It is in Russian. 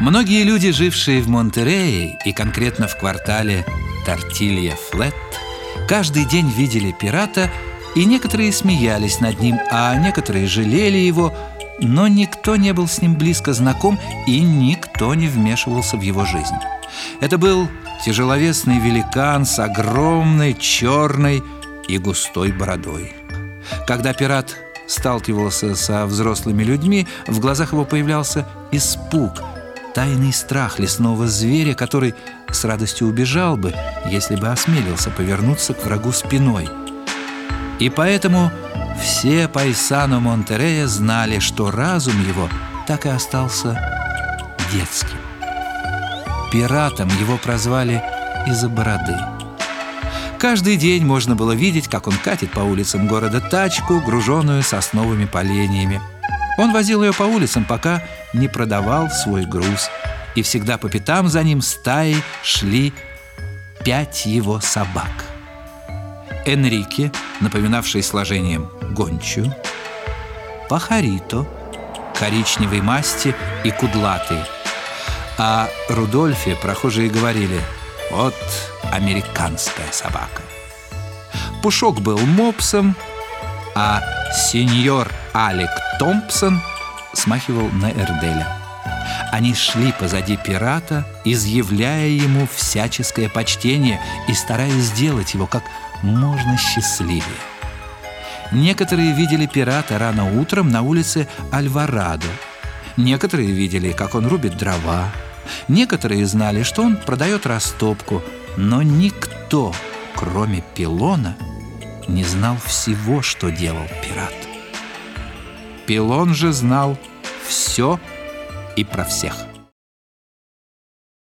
Многие люди, жившие в Монтерее и конкретно в квартале Тортилья Флет, каждый день видели пирата, и некоторые смеялись над ним, а некоторые жалели его, но никто не был с ним близко знаком и никто не вмешивался в его жизнь. Это был тяжеловесный великан с огромной черной и густой бородой. Когда пират сталкивался со взрослыми людьми, в глазах его появлялся испуг, тайный страх лесного зверя, который с радостью убежал бы, если бы осмелился повернуться к врагу спиной. И поэтому все пайсану Монтерея знали, что разум его так и остался детским. Пиратом его прозвали из-за бороды. Каждый день можно было видеть, как он катит по улицам города тачку, груженную сосновыми поленьями. Он возил ее по улицам, пока не продавал свой груз. И всегда по пятам за ним стаи шли пять его собак. Энрике, напоминавший сложением гончую, Пахарито, коричневой масти и кудлатый. А Рудольфе прохожие говорили – вот американская собака. Пушок был мопсом, а сеньор Алек Томпсон смахивал на Эрделя. Они шли позади пирата, изъявляя ему всяческое почтение и стараясь сделать его как можно счастливее. Некоторые видели пирата рано утром на улице Альварадо. Некоторые видели, как он рубит дрова, Некоторые знали, что он продает растопку, но никто, кроме Пилона, не знал всего, что делал пират. Пилон же знал все и про всех.